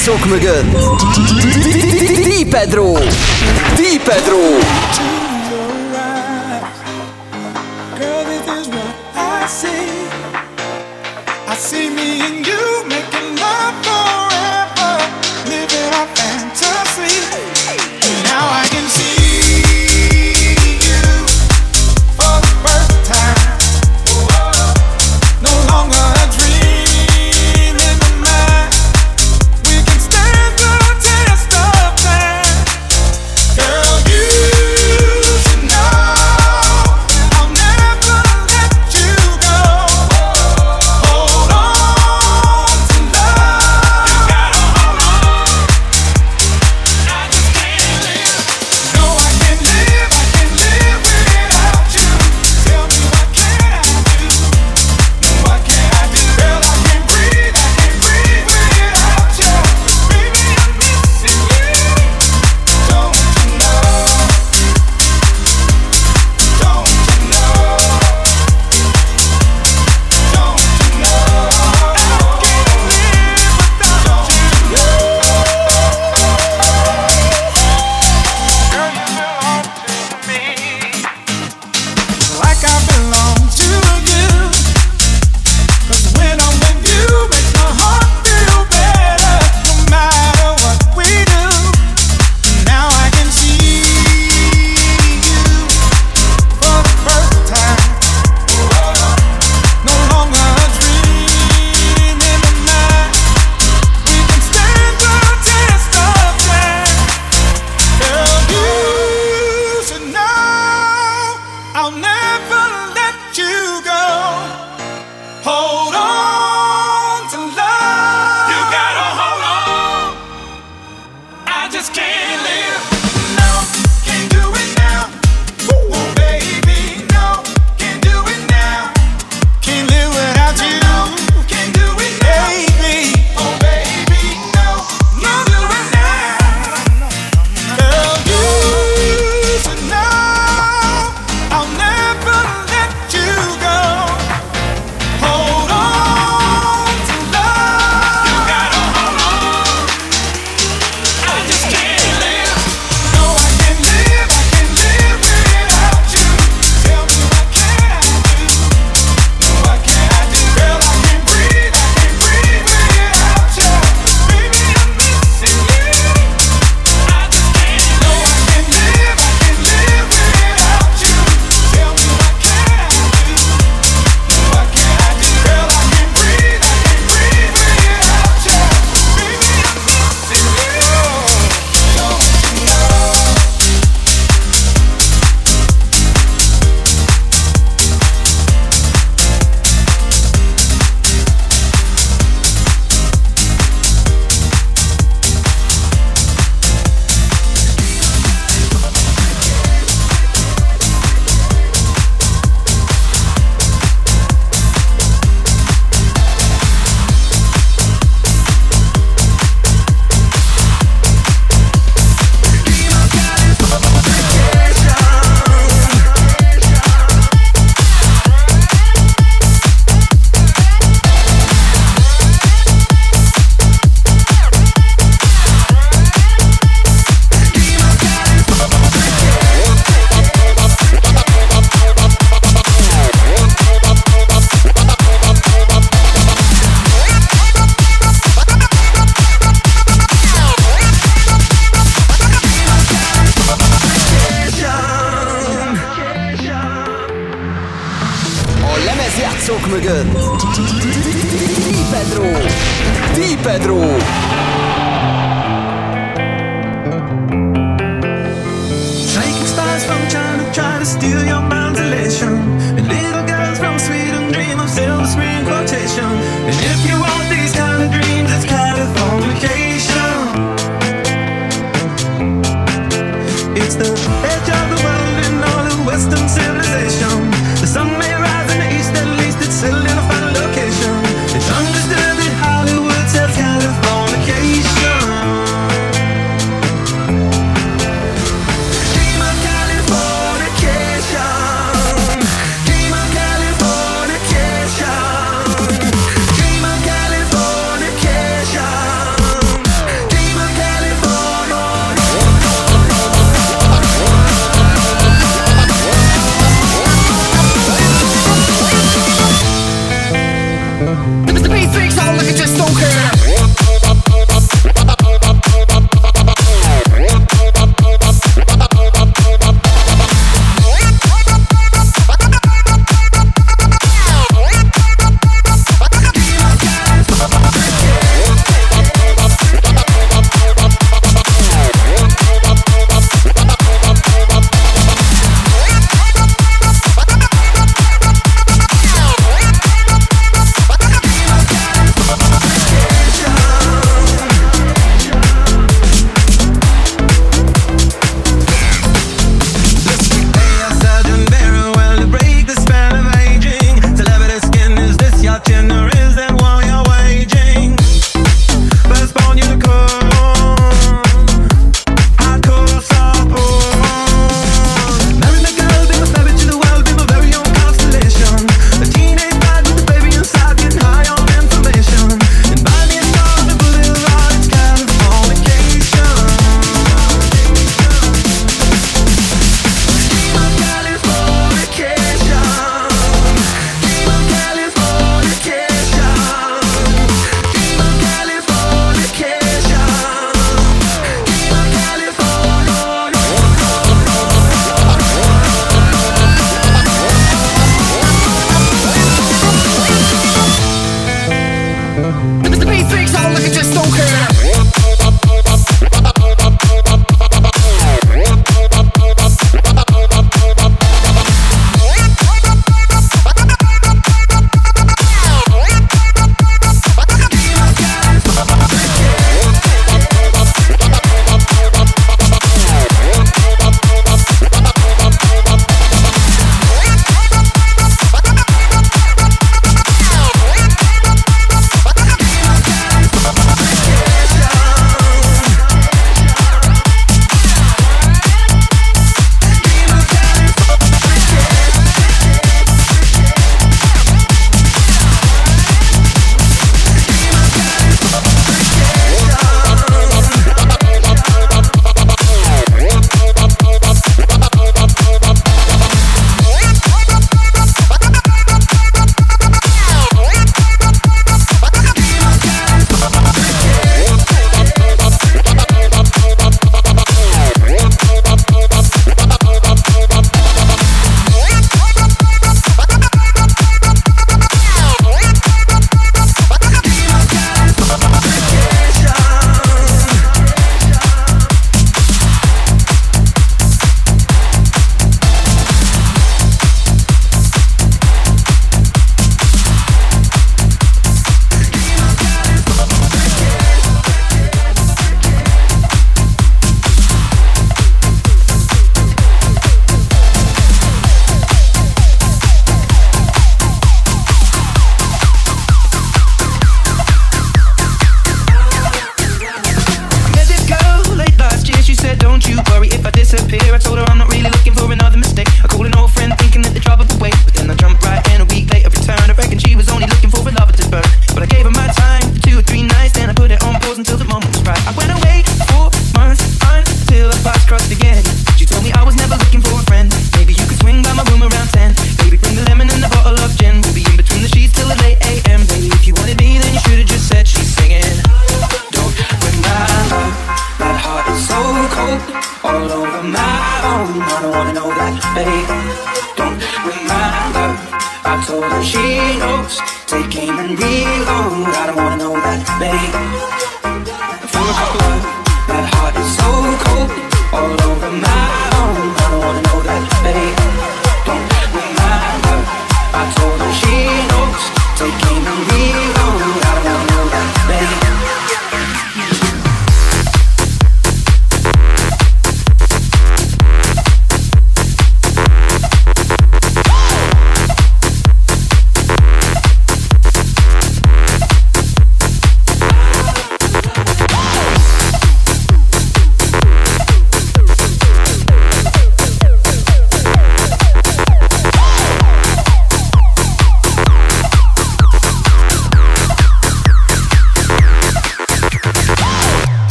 arcok mögött Di Pedro! Di Pedro!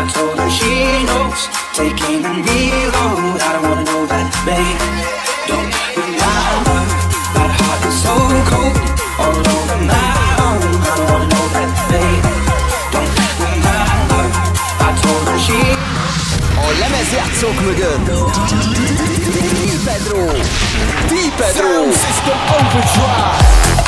I told her she knows taking a reload. I don't wanna know that, babe. Don't remind her that heart is so cold all over my own. I don't wanna know that, babe. Don't remind her. I told her she. A lemezjátszók mögött Di Pedro Di Pedro system overdrive.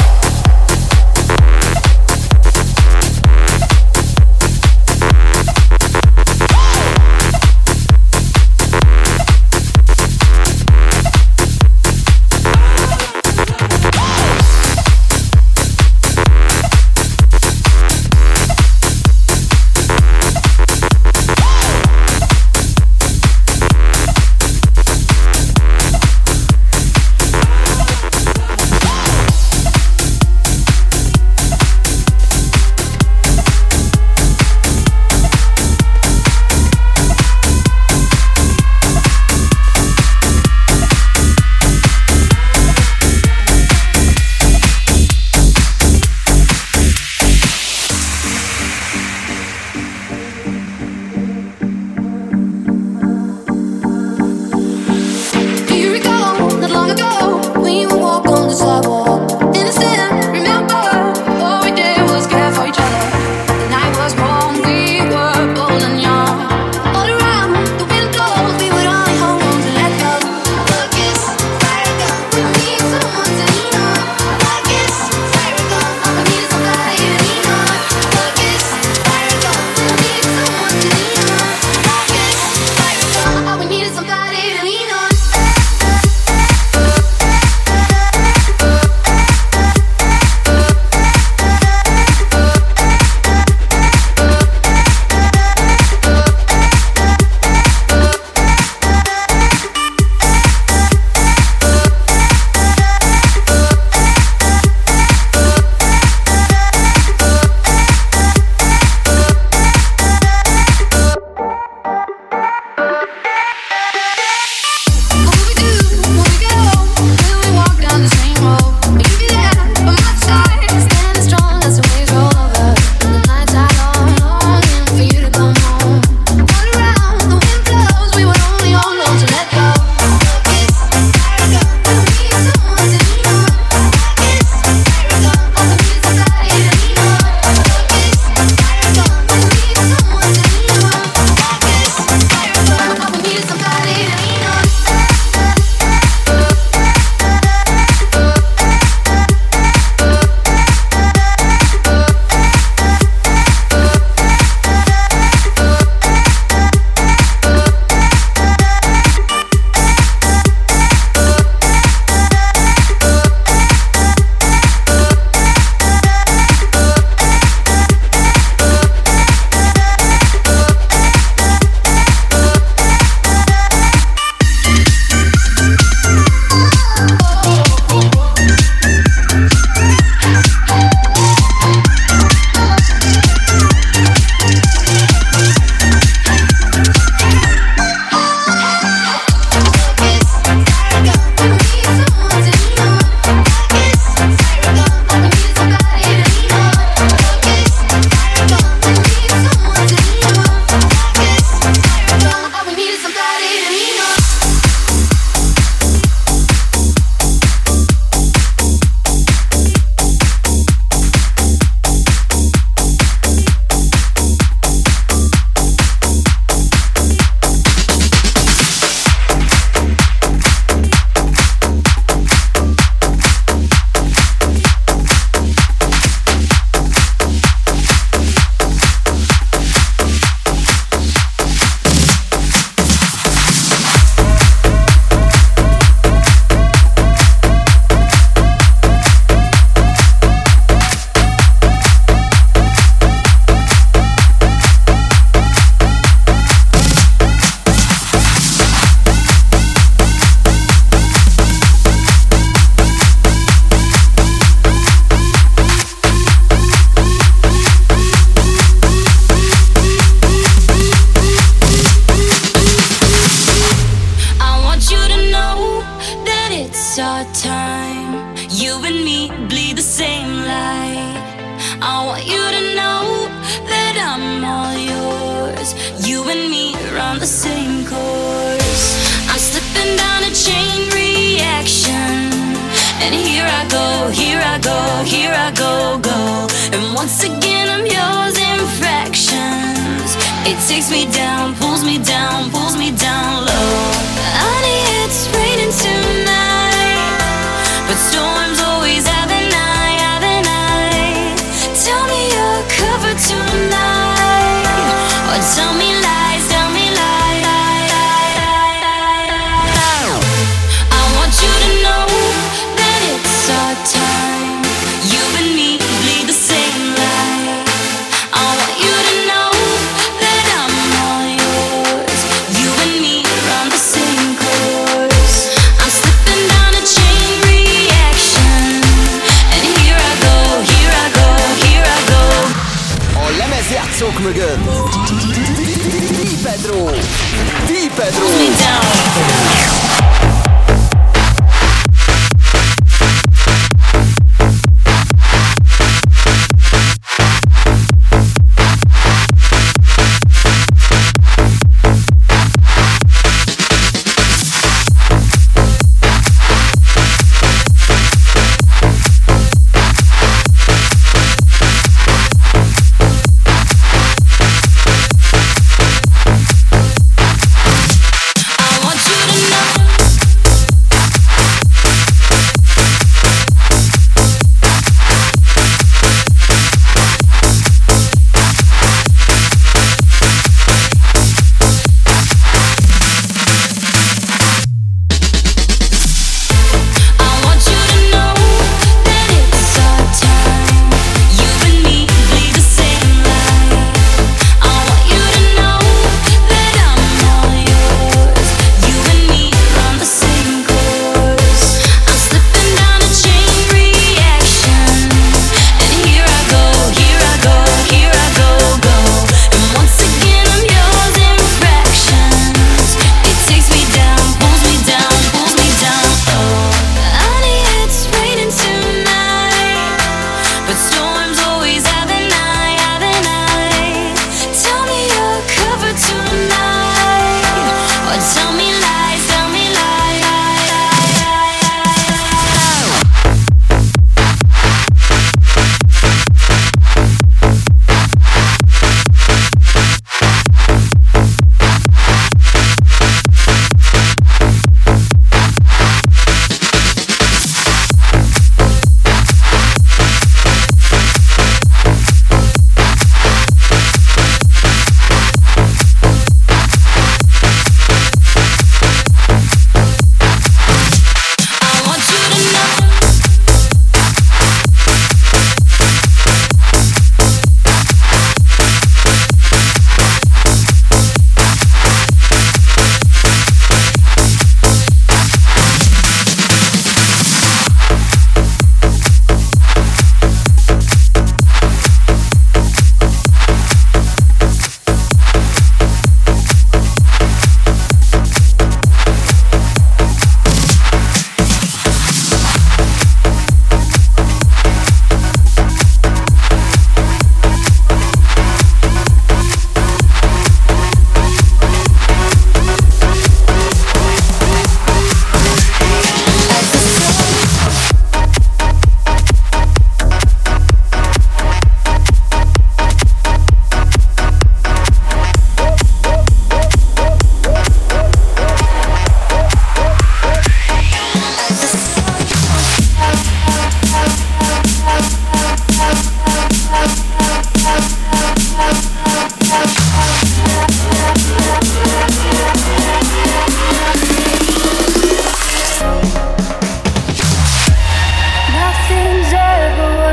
Good.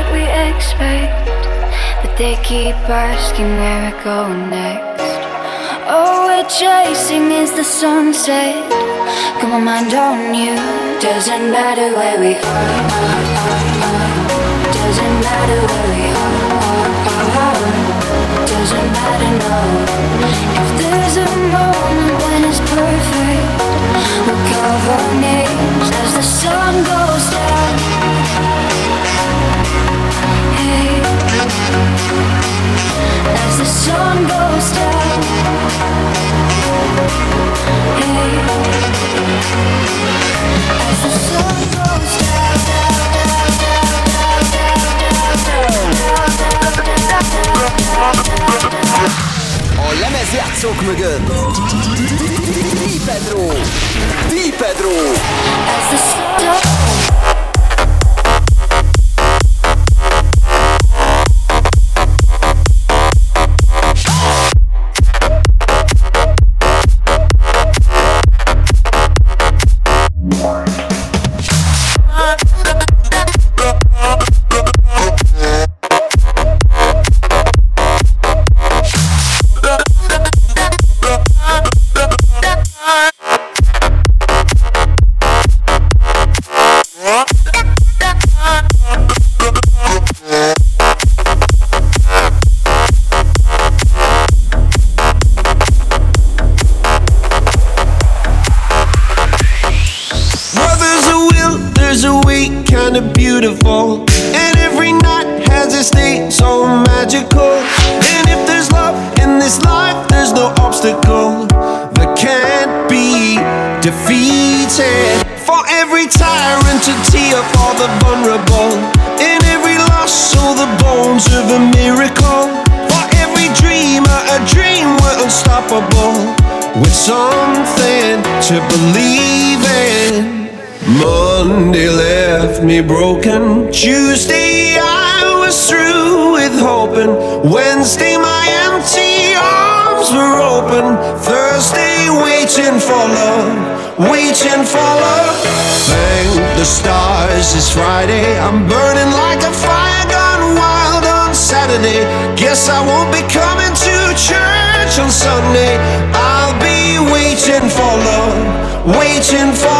what we expect. But they keep asking where we're going next. All we're chasing is the sunset. Got my mind on you. Doesn't matter where we are. Doesn't matter where we are. Doesn't matter no. If there's a moment when it's perfect, we'll carve our names as the sun goes down. lemezjátszók mögött Di Pedro Di Pedro Sunday. I'll be waiting for love, waiting for.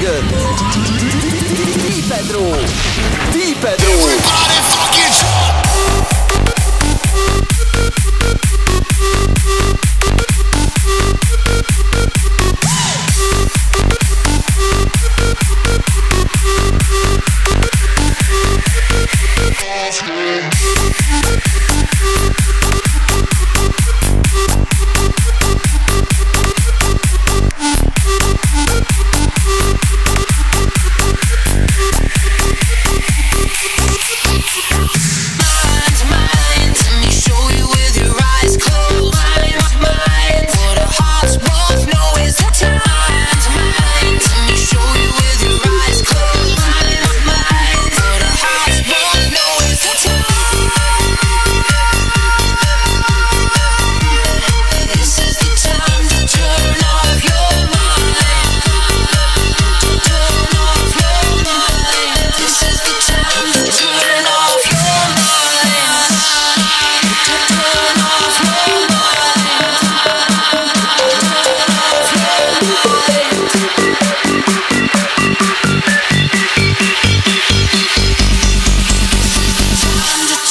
pörgött. Pedro, Tipedró! Everybody fucking!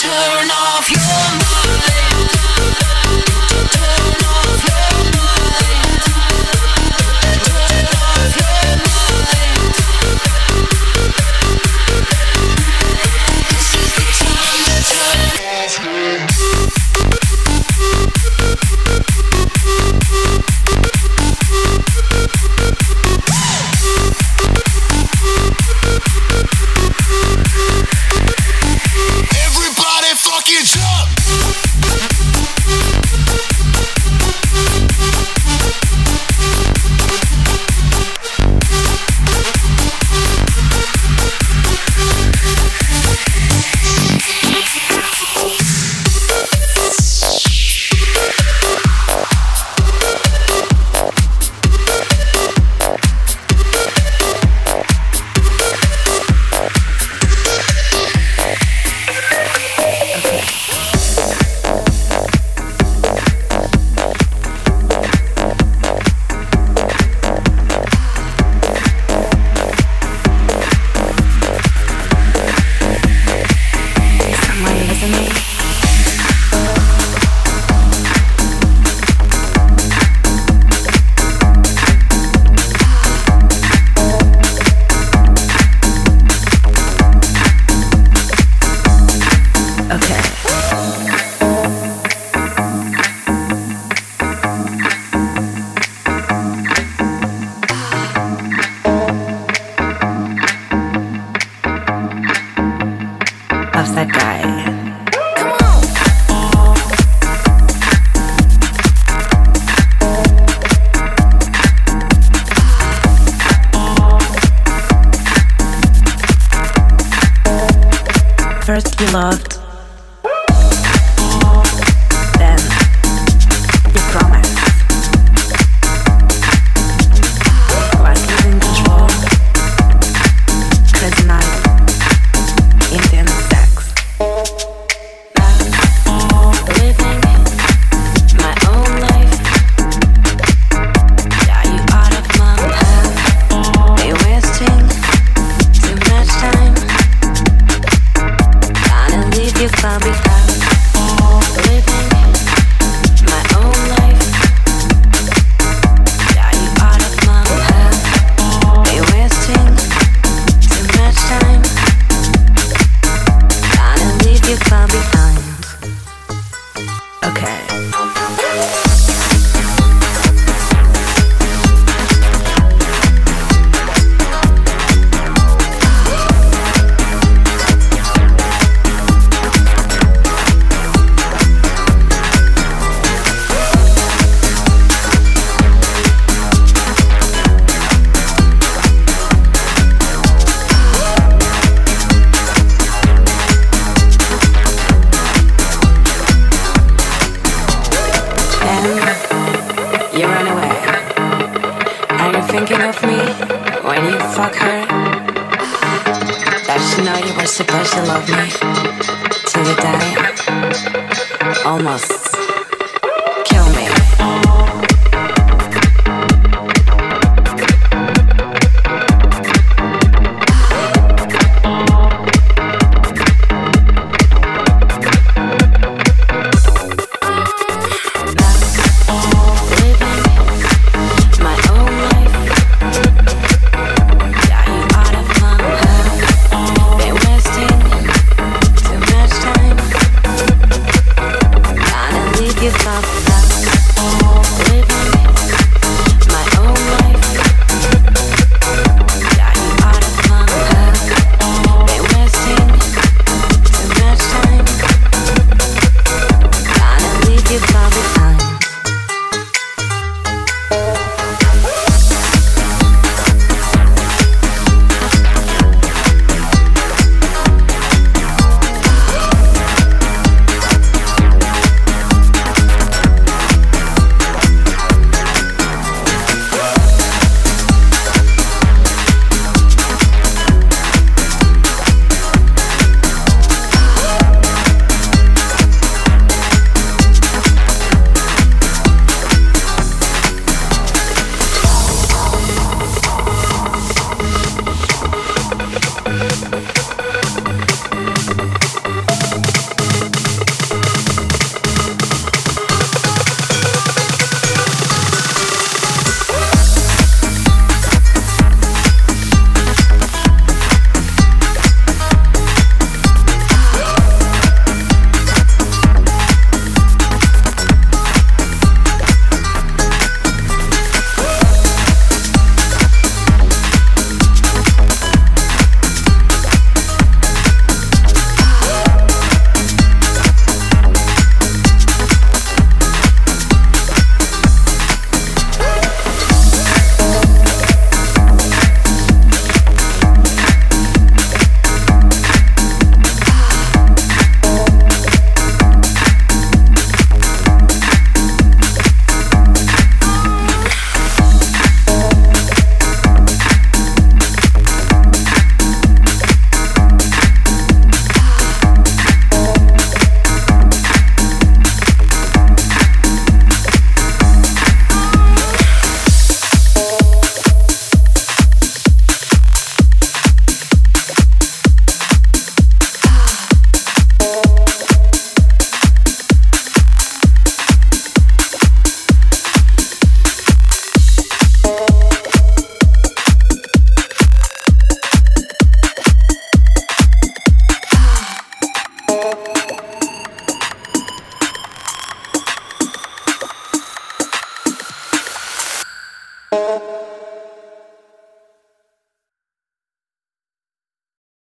Leave